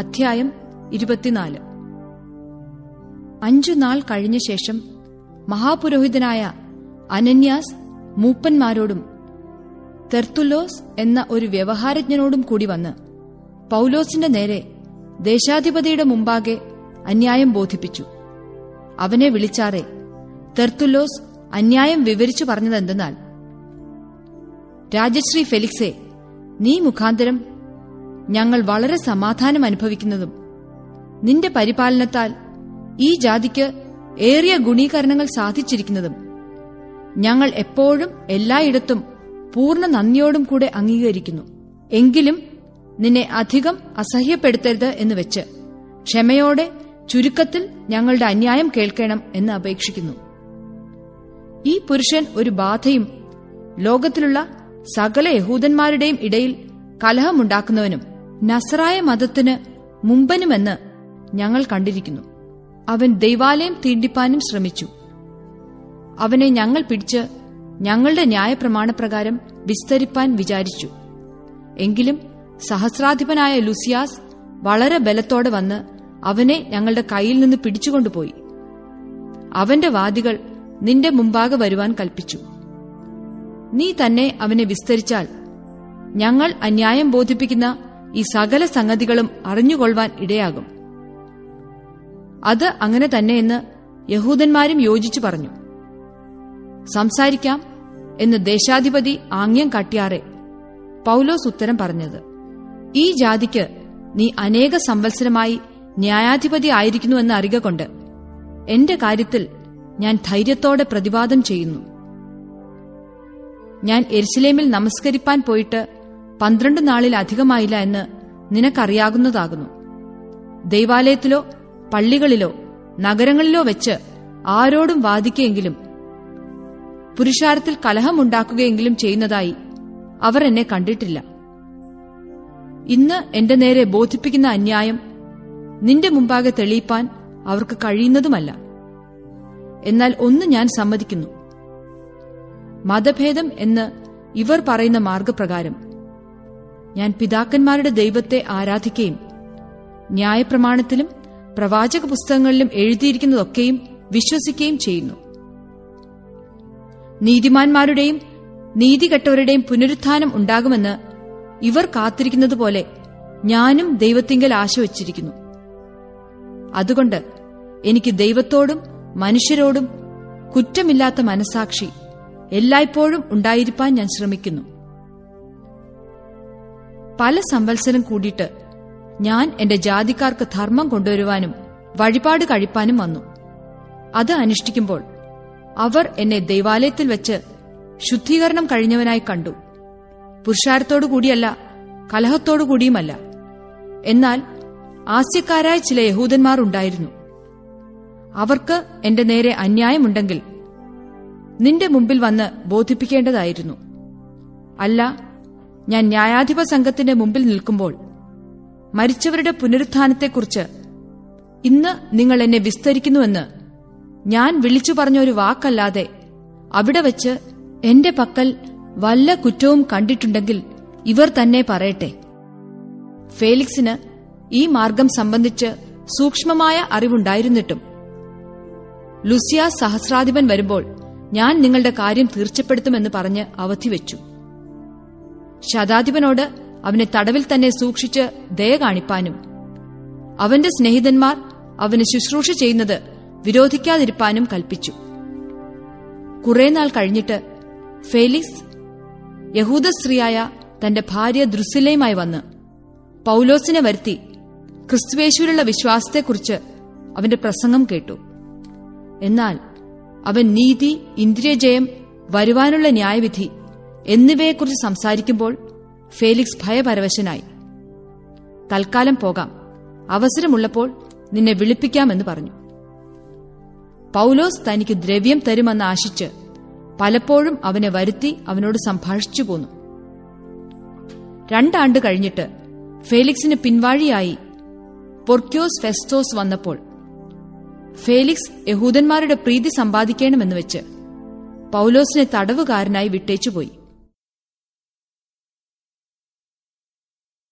അധ്യായം ഇരുപത്തിനാല്. അഞ്ചു നാൾ കഴിഞ്ഞ ശേഷം മഹാപുരോഹിതനായ അനന്യാസ് മൂപ്പന്മാരോടും തെർത്തുലോസ് എന്ന ഒരു വ്യവഹാരജ്ഞനോടും കൂടി വന്ന് പൗലോസിന്റെ നേരെ ദേശാധിപതിയുടെ മുമ്പാകെ അന്യായം ബോധിപ്പിച്ചു. അവനെ വിളിച്ചാറെ തെർത്തുലോസ് അന്യായം വിവരിച്ചു പറഞ്ഞതെന്തെന്നാൽ രാജശ്രീ ഫെലിക്സെ നീ മുഖാന്തരം ഞങ്ങൾ വളരെ സമാധാനം അനുഭവിക്കുന്നതും. നിന്റെ പരിപാലനത്താൽ ഈ ജാതിക്ക് ഏറിയ ഗുണീകരണങ്ങൾ സാധിച്ചിരിക്കുന്നതും. ഞങ്ങൾ എപ്പോഴും എല്ലായിടത്തും പൂർണ നന്ദിയോടും കൂടെ അംഗീകരിക്കുന്നു. എങ്കിലും നിന്നെ അധികം അസഹ്യപ്പെടുത്തരുത് എന്ന് വെച്ച് ക്ഷമയോടെ ചുരുക്കത്തിൽ ഞങ്ങളുടെ അന്യായം കേൾക്കണം എന്ന് അപേക്ഷിക്കുന്നു. ഈ പുരുഷൻ ഒരു ബാധയും ലോകത്തിലുള്ള സകല യഹൂദന്മാരുടെയും ഇടയിൽ കലഹമുണ്ടാക്കുന്നവനും നസറായ മതത്തിന് മുമ്പനുമെന്ന് ഞങ്ങൾ കണ്ടിരിക്കുന്നു. അവൻ ദൈവാലയം തീണ്ടിപ്പാനും ശ്രമിച്ചു. അവനെ ഞങ്ങൾ പിടിച്ച് ഞങ്ങളുടെ ന്യായപ്രമാണപ്രകാരം വിസ്തരിപ്പാൻ വിചാരിച്ചു. എങ്കിലും സഹസ്രാധിപനായ ലുസിയാസ് വളരെ ബലത്തോടെ വന്ന് അവനെ ഞങ്ങളുടെ കയ്യിൽ നിന്ന് പിടിച്ചുകൊണ്ടുപോയി. അവന്റെ വാദികൾ നിന്റെ മുമ്പാകെ വരുവാൻ കൽപ്പിച്ചു. നീ തന്നെ അവനെ വിസ്തരിച്ചാൽ ഞങ്ങൾ അന്യായം ബോധിപ്പിക്കുന്ന ഈ സകല സംഗതികളും അറിഞ്ഞുകൊള്ളുവാൻ ഇടയാകും. അത് അങ്ങനെ തന്നെയെന്ന് യഹൂദന്മാരും യോജിച്ചു പറഞ്ഞു. സംസാരിക്കാം എന്ന് ദേശാധിപതി ആംഗ്യം കാട്ടിയാറെ പൗലോസ് ഉത്തരം പറഞ്ഞത്. ഈ ജാതിക്ക് നീ അനേക സംവത്സരമായി ന്യായാധിപതി ആയിരിക്കുന്നുവെന്ന് അറിക കൊണ്ട് എന്റെ കാര്യത്തിൽ ഞാൻ ധൈര്യത്തോടെ പ്രതിവാദം ചെയ്യുന്നു. ഞാൻ എരുസലേമിൽ നമസ്കരിപ്പാൻ പോയിട്ട് പന്ത്രണ്ട് നാളിലധികമായില്ല എന്ന് നിനക്കറിയാകുന്നതാകുന്നു. ദൈവാലയത്തിലോ പള്ളികളിലോ നഗരങ്ങളിലോ വെച്ച് ആരോടും വാദിക്കുകയെങ്കിലും പുരുഷാരത്തിൽ കലഹമുണ്ടാക്കുകയെങ്കിലും ചെയ്യുന്നതായി അവർ എന്നെ കണ്ടിട്ടില്ല. ഇന്ന് എന്റെ നേരെ ബോധിപ്പിക്കുന്ന അന്യായം നിന്റെ മുമ്പാകെ തെളിയിപ്പാൻ അവർക്ക് കഴിയുന്നതുമല്ല. എന്നാൽ ഒന്ന് ഞാൻ സമ്മതിക്കുന്നു. മതഭേദം എന്ന് ഇവർ പറയുന്ന മാർഗപ്രകാരം ഞാൻ പിതാക്കന്മാരുടെ ദൈവത്തെ ആരാധിക്കുകയും ന്യായപ്രമാണത്തിലും പ്രവാചക പുസ്തകങ്ങളിലും എഴുതിയിരിക്കുന്നതൊക്കെയും വിശ്വസിക്കുകയും ചെയ്യുന്നു. നീതിമാന്മാരുടെയും നീതികെട്ടവരുടെയും പുനരുത്ഥാനം ഉണ്ടാകുമെന്ന് ഇവർ കാത്തിരിക്കുന്നതുപോലെ ഞാനും ദൈവത്തിങ്കൽ ആശ വച്ചിരിക്കുന്നു അതുകൊണ്ട് എനിക്ക് ദൈവത്തോടും മനുഷ്യരോടും കുറ്റമില്ലാത്ത മനസാക്ഷി എല്ലായ്പ്പോഴും ഉണ്ടായിരിക്കാൻ ഞാൻ ശ്രമിക്കുന്നു. പല സംവത്സരം കൂടിയിട്ട് ഞാൻ എന്റെ ജാതിക്കാർക്ക് ധർമ്മം കൊണ്ടുവരുവാനും വഴിപാട് കഴിപ്പാനും വന്നു. അത് അനുഷ്ഠിക്കുമ്പോൾ അവർ എന്നെ ദൈവാലയത്തിൽ വെച്ച് ശുദ്ധീകരണം കഴിഞ്ഞവനായി കണ്ടു. പുരുഷാരത്തോടു കൂടിയല്ല കലഹത്തോടു കൂടിയുമല്ല. എന്നാൽ ആസ്യക്കാരായ ചില യഹൂദന്മാർ ഉണ്ടായിരുന്നു. അവർക്ക് എന്റെ നേരെ അന്യായമുണ്ടെങ്കിൽ നിന്റെ മുമ്പിൽ വന്ന് ബോധിപ്പിക്കേണ്ടതായിരുന്നു. അല്ല ഞാൻ ന്യായാധിപ സംഘത്തിന്റെ മുമ്പിൽ നിൽക്കുമ്പോൾ മരിച്ചവരുടെ പുനരുത്ഥാനത്തെക്കുറിച്ച് ഇന്ന് നിങ്ങൾ എന്നെ വിസ്തരിക്കുന്നുവെന്ന് ഞാൻ വിളിച്ചു പറഞ്ഞ ഒരു വാക്കല്ലാതെ അവിടെ വച്ച് എന്റെ പക്കൽ വല്ല കുറ്റവും കണ്ടിട്ടുണ്ടെങ്കിൽ ഇവർ തന്നെ പറയട്ടെ. ഫേലിക്സിന് ഈ മാർഗം സംബന്ധിച്ച് സൂക്ഷ്മമായ അറിവുണ്ടായിരുന്നിട്ടും. ലുസിയ സഹസ്രാധിപൻ വരുമ്പോൾ ഞാൻ നിങ്ങളുടെ കാര്യം തീർച്ചപ്പെടുത്തുമെന്ന് പറഞ്ഞ് അവധി വെച്ചു. ശതാധിപനോട് അവനെ തടവിൽ തന്നെ സൂക്ഷിച്ച് ദയ കാണിപ്പാനും. അവന്റെ സ്നേഹിതന്മാർ അവന് ശുശ്രൂഷ ചെയ്യുന്നത് വിരോധിക്കാതിരിപ്പാനും കൽപ്പിച്ചു. കുറെ നാൾ കഴിഞ്ഞിട്ട് ഫേലിക്സ് യഹൂദ സ്ത്രീയായ തന്റെ ഭാര്യ ദൃസ്സിലയുമായി വന്ന് പൗലോസിനെ വരുത്തി ക്രിസ്തുവേശുവിലുള്ള വിശ്വാസത്തെക്കുറിച്ച് അവന്റെ പ്രസംഗം കേട്ടു. എന്നാൽ അവൻ നീതി ഇന്ദ്രിയജയം വരുവാനുള്ള ന്യായവിധി എന്നിവയെക്കുറിച്ച് സംസാരിക്കുമ്പോൾ ഫേലിക്സ് ഭയപരവശനായി. തൽക്കാലം പോകാം. അവസരമുള്ളപ്പോൾ നിന്നെ വിളിപ്പിക്കാമെന്ന് പറഞ്ഞു. പൗലോസ് തനിക്ക് ദ്രവ്യം തരുമെന്ന് ആശിച്ച് പലപ്പോഴും അവനെ വരുത്തി അവനോട് സംഭാഷിച്ചു പോന്നു. രണ്ടാണ്ട് കഴിഞ്ഞിട്ട് ഫേലിക്സിന് പിൻവാഴിയായി പൊർക്യോസ് ഫെസ്റ്റോസ് വന്നപ്പോൾ ഫേലിക്സ് യഹൂദന്മാരുടെ പ്രീതി സമ്പാദിക്കണമെന്ന് വെച്ച് പൗലോസിനെ തടവുകാരനായി വിട്ടേച്ചുപോയി.